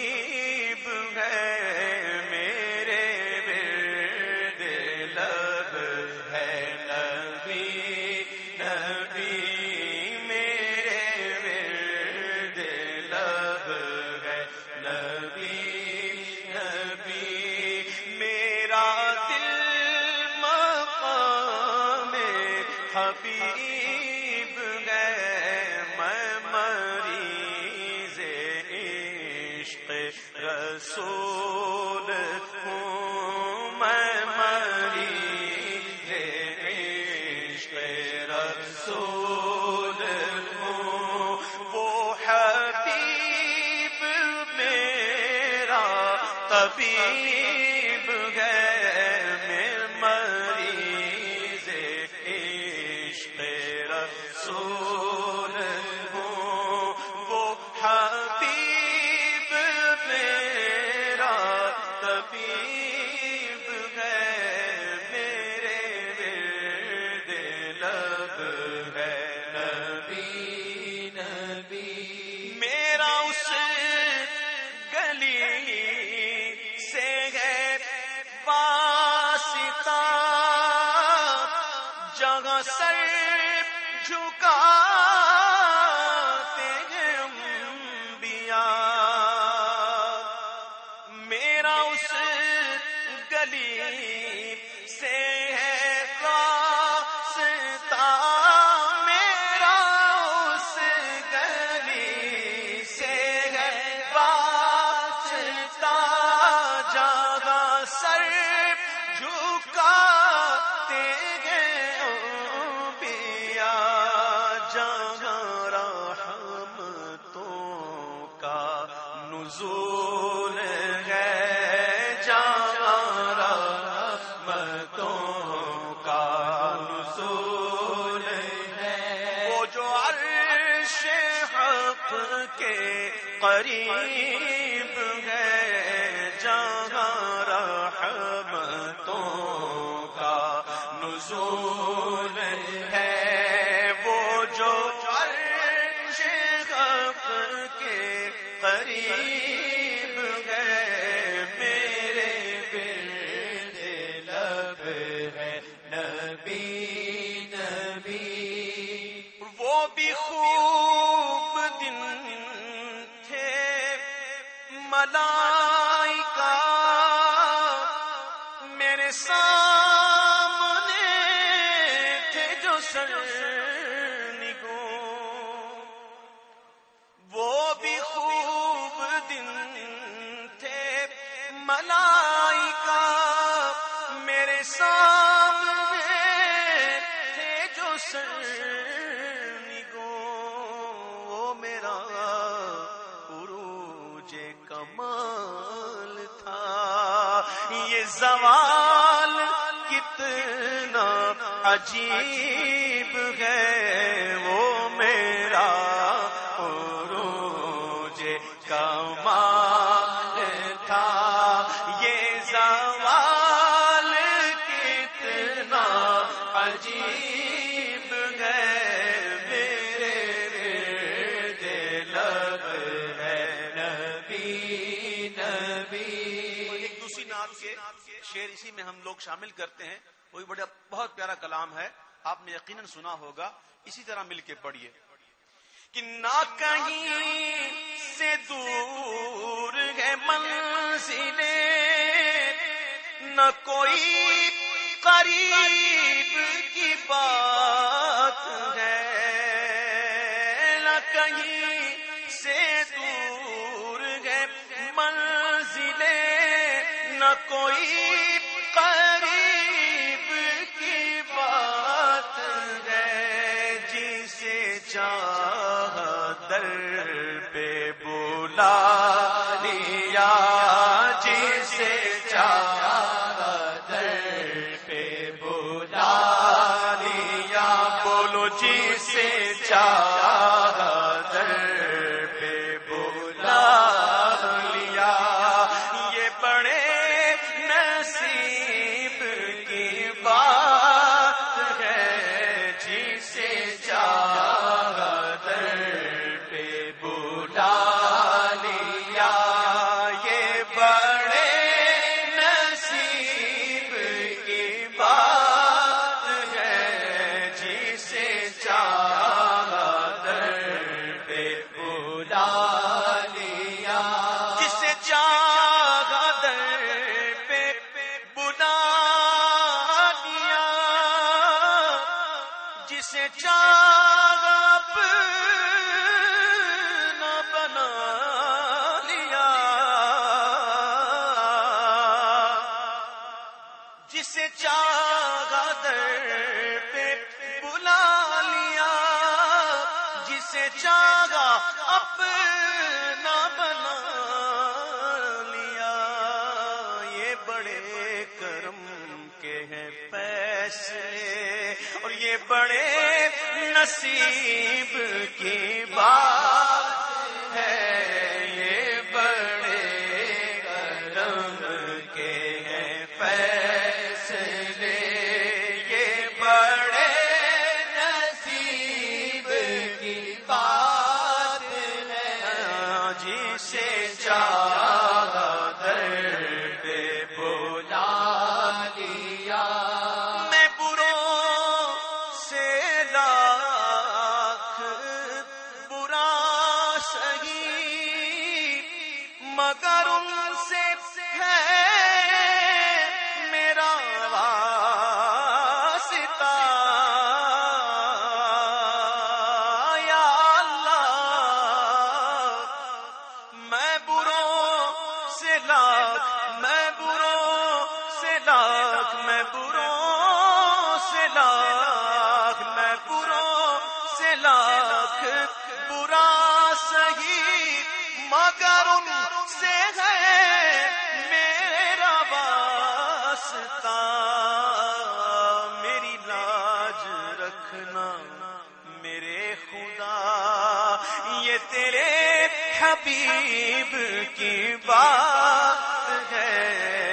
حبیب ہے میرے ورد لب ہے نبی نبی میرے ورد لب ہے نبی۔ رسول ہوں میں مریض عشق رسول ہوں۔ وہ حبیب میرا طبیب ہے۔ جہاں سر جھکا قریب ہے جہاں رحمتوں کا نزول میرے یہ زوال کتنا عجیب ہے وہ میرا عروج کمال تھا۔ یہ زوال کتنا عجیب اسی میں ہم لوگ شامل کرتے ہیں۔ وہی بڑا بہت پیارا کلام ہے۔ آپ نے یقیناً سنا ہوگا۔ اسی طرح مل کے پڑھیے۔ کہ نہ کہیں سے دور ہے منزلیں، نہ کوئی قریب کی بات۔ در پہ بولا لیا جسے چاہا در پہ بولا لیا بولو جسے چاہا چاگا اپنا بنا لیا۔ یہ بڑے کرم کے ہیں پیسے اور یہ بڑے نصیب کے شاہ یہ تیرے حبیب کی بات ہے۔